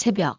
새벽.